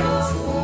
Lord.